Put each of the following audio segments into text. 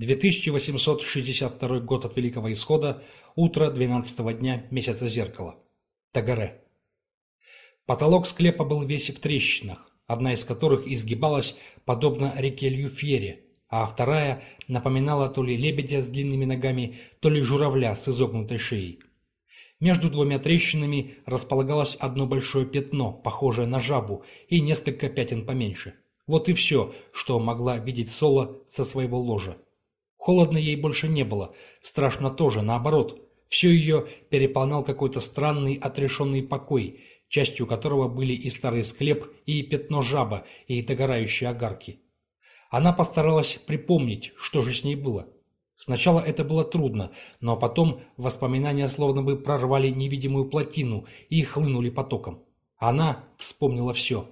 2862 год от Великого Исхода, утро 12 дня месяца зеркала. Тагаре. Потолок склепа был весь в трещинах, одна из которых изгибалась подобно реке Люфьере, а вторая напоминала то ли лебедя с длинными ногами, то ли журавля с изогнутой шеей. Между двумя трещинами располагалось одно большое пятно, похожее на жабу, и несколько пятен поменьше. Вот и все, что могла видеть Соло со своего ложа. Холодно ей больше не было, страшно тоже, наоборот. Все ее переполнял какой-то странный отрешенный покой, частью которого были и старый склеп, и пятно жаба, и догорающие огарки. Она постаралась припомнить, что же с ней было. Сначала это было трудно, но потом воспоминания словно бы прорвали невидимую плотину и хлынули потоком. Она вспомнила все.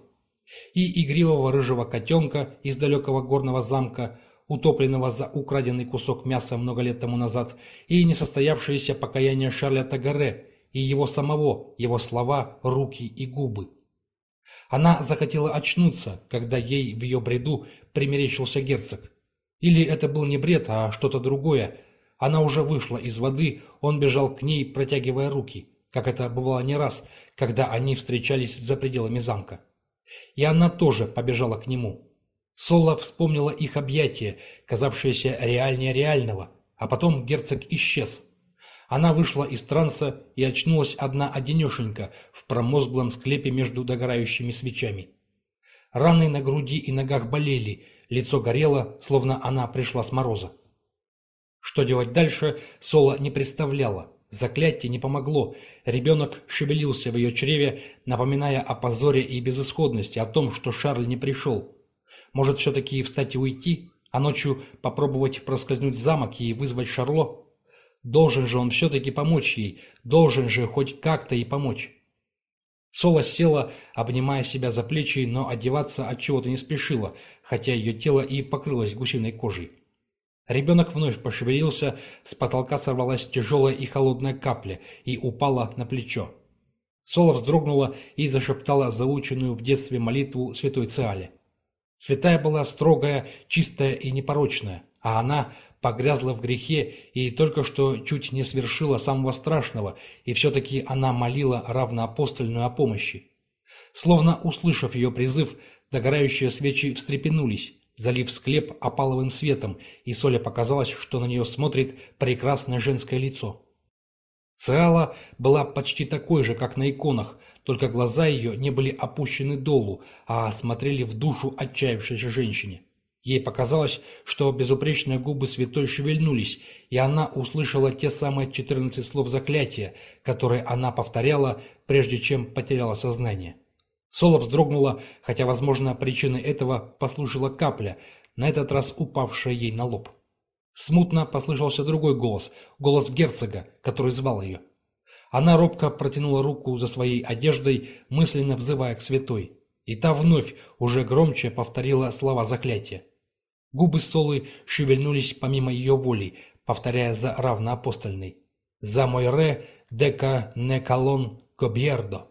И игривого рыжего котенка из далекого горного замка, утопленного за украденный кусок мяса много лет тому назад, и несостоявшееся покаяние Шарля Тагаре, и его самого, его слова, руки и губы. Она захотела очнуться, когда ей в ее бреду примерещился герцог. Или это был не бред, а что-то другое. Она уже вышла из воды, он бежал к ней, протягивая руки, как это бывало не раз, когда они встречались за пределами замка. И она тоже побежала к нему. Соло вспомнила их объятия, казавшиеся реальнее реального, а потом герцог исчез. Она вышла из транса и очнулась одна одинешенька в промозглом склепе между догорающими свечами. Раны на груди и ногах болели, лицо горело, словно она пришла с мороза. Что делать дальше, Соло не представляла. Заклятие не помогло. Ребенок шевелился в ее чреве, напоминая о позоре и безысходности, о том, что Шарль не пришел. Может, все-таки встать и уйти, а ночью попробовать проскользнуть замок и вызвать Шарло? Должен же он все-таки помочь ей, должен же хоть как-то и помочь. Соло села, обнимая себя за плечи, но одеваться от чего-то не спешила, хотя ее тело и покрылось гусиной кожей. Ребенок вновь пошевелился, с потолка сорвалась тяжелая и холодная капля и упала на плечо. Соло вздрогнула и зашептала заученную в детстве молитву святой Циале. Святая была строгая, чистая и непорочная, а она погрязла в грехе и только что чуть не свершила самого страшного, и все-таки она молила равноапостольную о помощи. Словно услышав ее призыв, догорающие свечи встрепенулись, залив склеп опаловым светом, и Соля показалось, что на нее смотрит прекрасное женское лицо. Циала была почти такой же, как на иконах, только глаза ее не были опущены долу, а смотрели в душу отчаявшейся женщине. Ей показалось, что безупречные губы святой шевельнулись, и она услышала те самые четырнадцать слов заклятия, которые она повторяла, прежде чем потеряла сознание. Соло вздрогнула, хотя, возможно, причиной этого послужила капля, на этот раз упавшая ей на лоб. Смутно послышался другой голос, голос герцога, который звал ее. Она робко протянула руку за своей одеждой, мысленно взывая к святой. И та вновь, уже громче, повторила слова заклятия. Губы Солы шевельнулись помимо ее воли, повторяя за равноапостольной. «За мой ре дека не колон гобьердо».